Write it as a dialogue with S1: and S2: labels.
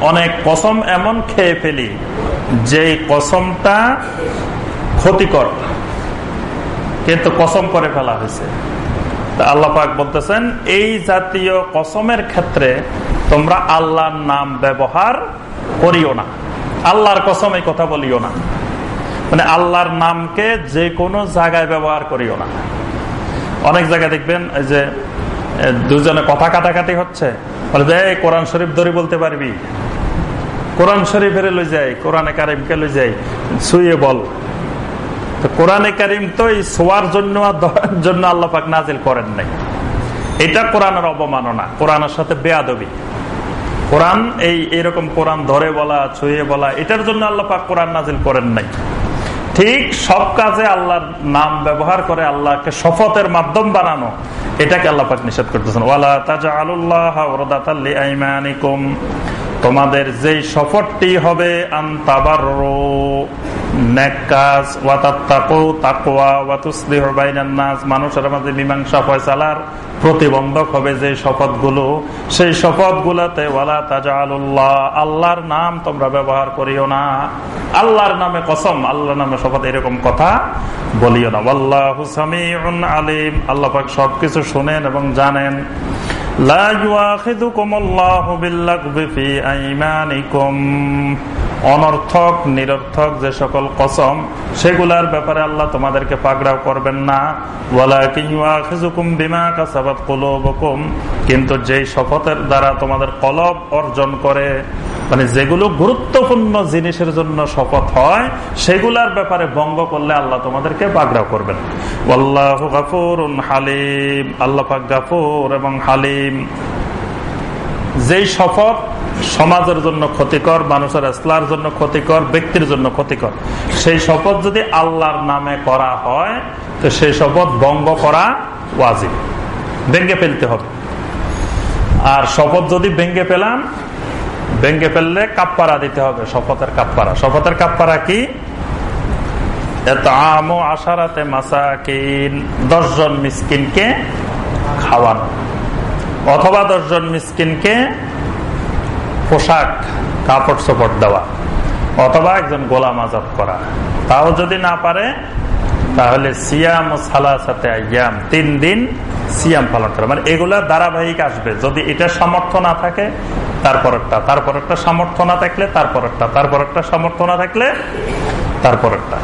S1: অনেক কসম এমন খেয়ে ফেলি যে কসমটা ক্ষতিকর। কিন্তু কসম করে ফেলা হয়েছে। আল্লাহ পাক বলতেছেন, এই জাতীয় কসমের ক্ষেত্রে তোমরা আল্লাহর নাম ব্যবহার করিও না। আল্লাহর কসম এই কথা বলিও না। মানে আল্লাহর নামকে যে কোনো জায়গায় ব্যবহার করিও না। অনেক জায়গায় দেখবেন, এই যে দুজনে কথা কাটাকাটি হচ্ছে। বলে যে কোরআন শরীফ ধরে বলতে পারবি? কোরআন শরীফের লই যাই, কোরআনে কারিমকে লই যাই শুয়ে বল। কোরআনে কারিম তো এই শোয়ার জন্য জন্য আল্লাহ পাক নাজিল করেন নাই। এটা কোরআনের অবমাননা, কোরআনের সাথে বেয়াদবি। কোরআন, এই, এরকম কোরআন ধরে বলা, ছুঁয়ে বলা, এটার জন্য আল্লাহ পাক কোরআন নাজিল করেন নাই। ঠিক সব কাজে আল্লাহর নাম ব্যবহার করে আল্লাহকে শপথের মাধ্যম বানানো, এটাকে আল্লাহ নিষেধ করতেছেন। তোমাদের যেই শপথটি হবে আন্তাবার মানুষের মাঝে মীমাংসা ফয়সালার প্রতিবন্ধক হবে যে শপথগুলো। সেই শপথগুলোতে, ওয়ালা তাজা আল্লাহ আল্লাহর নাম তোমরা ব্যবহার করিও না। আল্লাহর নামে কসম, আল্লাহর নামে শপথ এরকম কথা বলিও না। আল্লাহ হুসামি আলিম। আল্লাহ সবকিছু শোনেন এবং জানেন। লা ইউআখিযুকুমুল্লাহু বিল্লাগবি ফি আইমানিকুম। অনর্থক, নিরর্থক যে সকল কসম, সেগুলার ব্যাপারে আল্লাহ তোমাদেরকে পাকড়াও করবেন না। কিন্তু যেই শপথের দ্বারা তোমাদের কলব অর্জন করে মানে যেগুলো গুরুত্বপূর্ণ জিনিসের জন্য শপথ হয়, সেগুলার ব্যাপারে ভঙ্গ করলে আল্লাহ তোমাদেরকে পাকড়াও করবেন। আল্লাহ গাফুর হালিম, আল্লাহ গাফুর এবং হালিম। যেই শপথ সমাজের জন্য ক্ষতিকর, মানুষের ইসলার জন্য ক্ষতিকর, ব্যক্তির জন্য ক্ষতিকর। সেই শপথ যদি আল্লাহর নামে করা হয়, তো সেই শপথ ভঙ্গ করা ওয়াজিব। ভেঙ্গে ফেলতে হবে। আর শপথ যদি ভেঙ্গে পেলাম ভেঙ্গে ফেললে কাপ্পারা দিতে হবে, শপথের কাপ্পারা। শপথের কাপ্পারা কি? আমো আশারাতে মাসাকিন, দশজন মিসকিনকে খাওয়ানো। অথবা দশজন মিসকিনকে পোশাক, কাপড় চোপড় দেওয়া, অথবা একজন গোলাম আজাদ করা। তাও যদি না পারে, তাহলে সিয়াম সালাসাতে আয়াম, তিন দিন সিয়াম পালন করা। মানে এগুলা ধারাবাহিক আসবে। যদি এটা সামর্থ্য না থাকে তারপর একটা তারপর একটা সামর্থ্য না থাকলে তারপর একটা তারপর একটা সামর্থ্য না থাকলে তারপর একটা